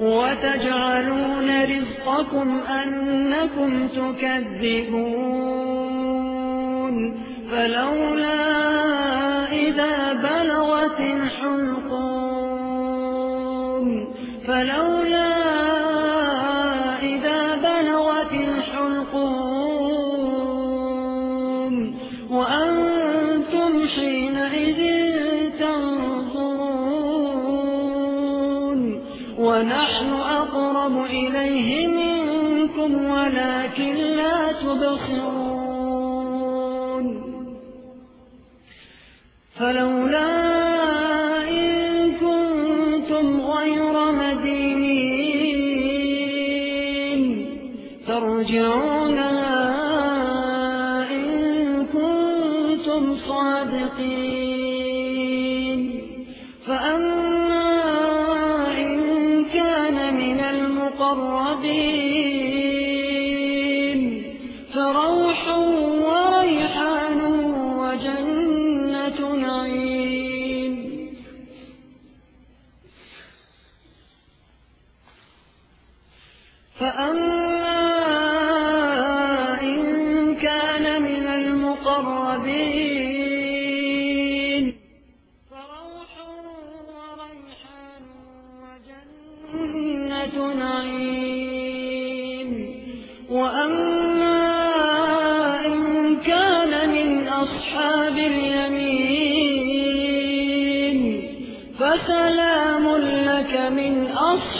وتجعلون رزقكم أنكم تكذبون فلولا إذا بلغت الحلقون فلولا ونحن أقرب إليه منكم ولكن لا تبصرون. فلولا إن كنتم غير مدينين ترجعونها فأما إن كان من المقربين. فروح وريحان وجنة نعيم. وأما إن كان من أصحاب اليمين فسلام لك من أصحاب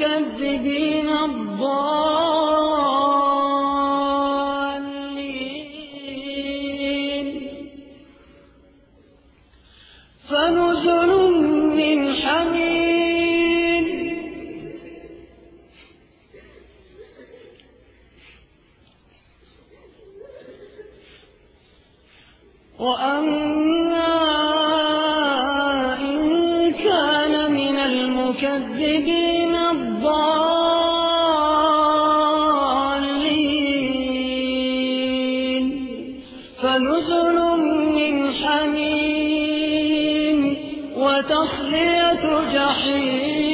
المكذبين الضالين. فنزل من حميم. وأما المكذبين الضالين. فنزل من حميم وتصلية جحيم.